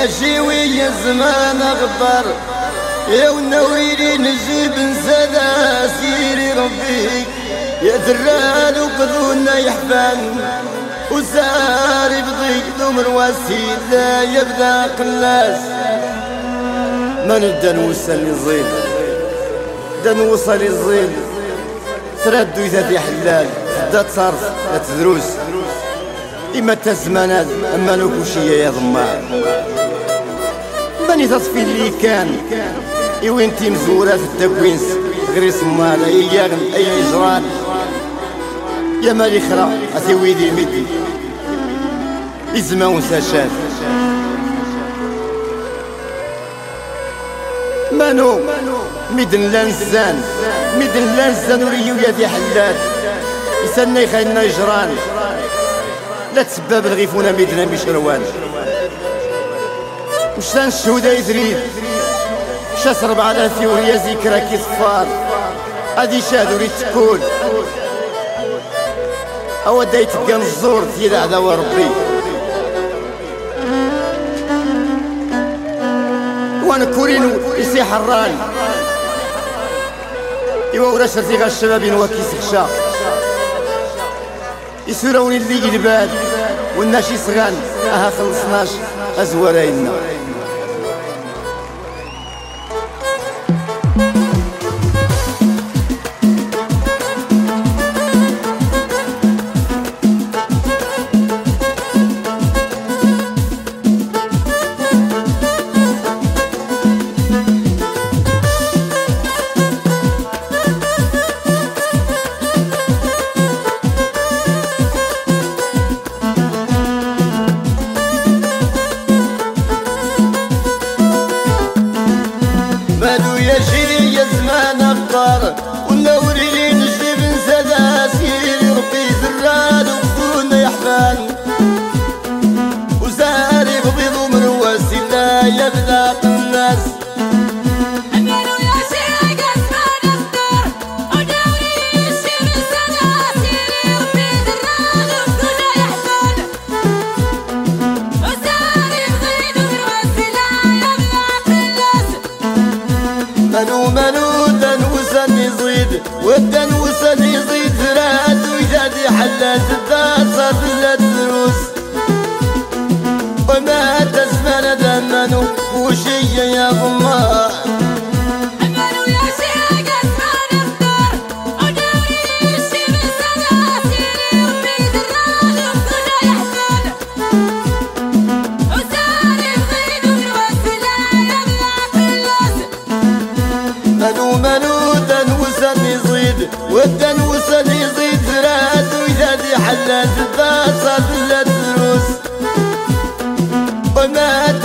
يا زمان غبر يا ونويري نجيب نسدا سيري ربي. يا ذران وقذونا يحفن وساري بضيق ذمر وسيلة يبدأ قلاس ما نبدأ نوصل للظيل نبدا نوصل للظيل تردو إذا في حلال. تبدا تصرف لا تدروس. إما تزمانات أما نوكوشية يا ضمار بني تصفي اللي كان. إوين تيم زورة في التكوينس. غير سمالة إياغن أي إجران. يا مالي خرا أثي ويدي مدي إزما وساشات مانو؟ ميدن لانزان ميدن لانزان وريو يا ذي حلال. يسنى يخلنا يجران لا تسبب الغيفونا ميدنا بشروان وشان الشهودة يزريد شاس ربع على ثيوريا ذكرى كي صفار هادي شادو ريت تكون أو دايت كان الزور تيدا عداوة ربي. وأنا كورينو يسي حران إوا ورا شرتي الشباب نواكي سخشا يسوروني اللي قلبان والناس يصغان أها خلصناش. ازوراينا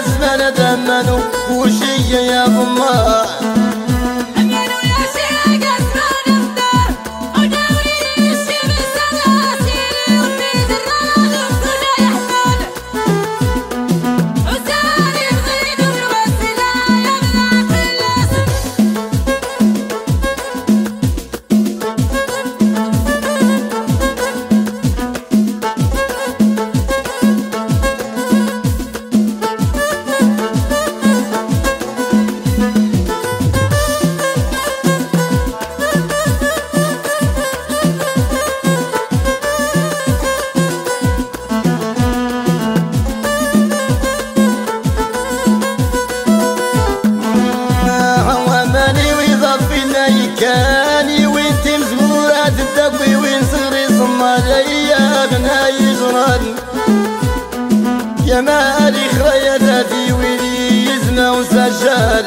business. يا مالي خريتاتي ويلي يزنا وسجال.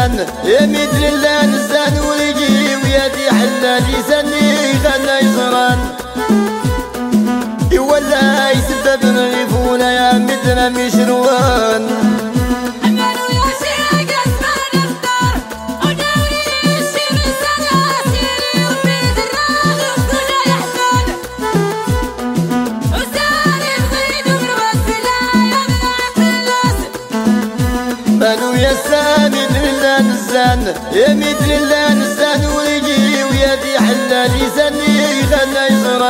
نزان يا مدلنا نزان ولقي ويدي حلال يسني غنى يزران. يولى يسبب نغيفونا يا مدنا مشروان.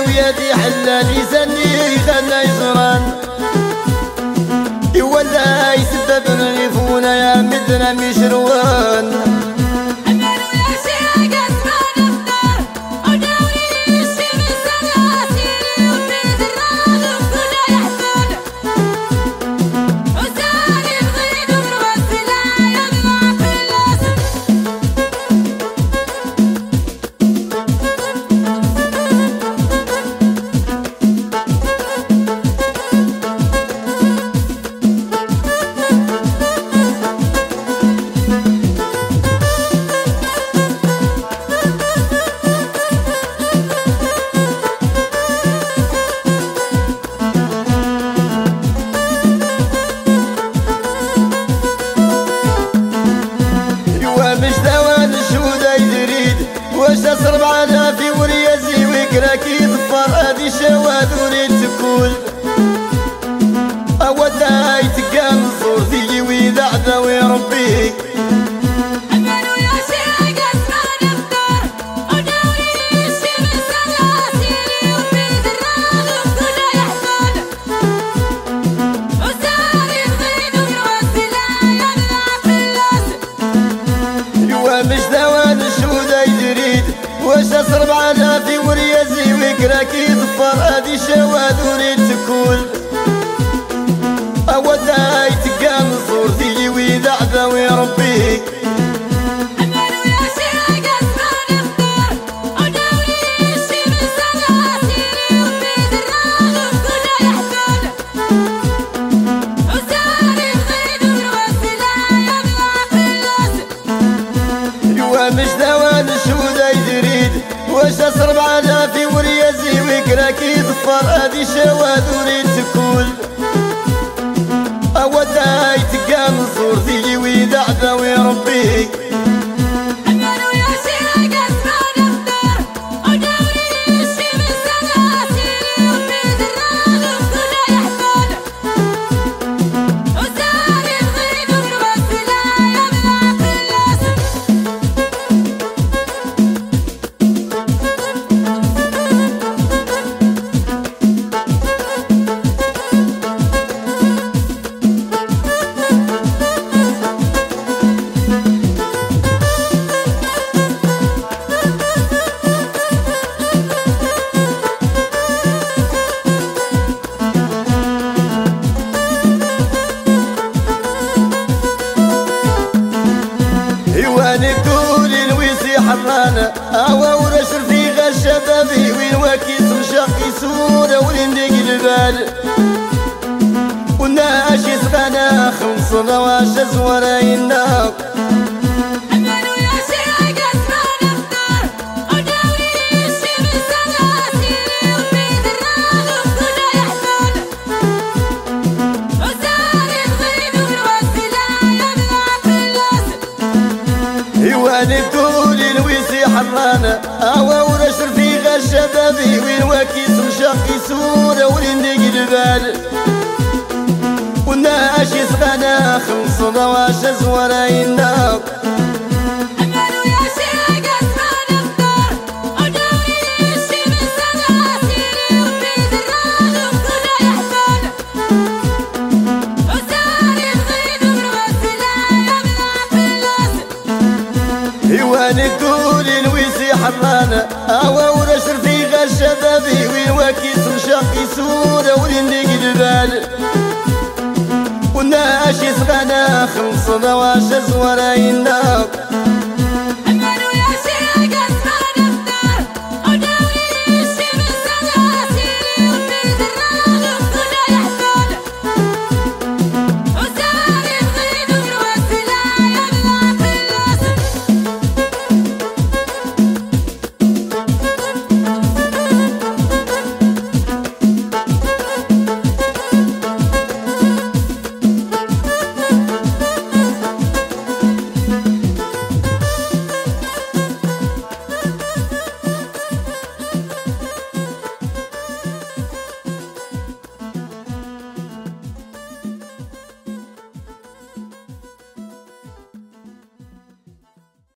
ويدي حلال يزني خلى يزران. يولى يسبب نغيفونا يا مدنا مشروان أوداي تقال صورتي وإذا عدوي ربي. واش أصرب على في وريزي وكراكي ظفر هذي شواد وريد تكون عذاوي ربي. مش دوان الشودة يدريد واش أصرب على في وريزي وكراكي ظفر. هذي شواد وريد تكون سورة وين ديق البال وناشي سغانا خمس رواش زورينا واني تقولي الويسي حرانا. أوا ورشر في غير شبابي وين واكيس مشاقي سورة ولين ديق البال. وناشي سغانا خمس ضواش زورينا ونقول الويسي حران. اوا وين واكيس مشاقي سورة ولين البال وناشي سغانا خمس ضواش زوراينا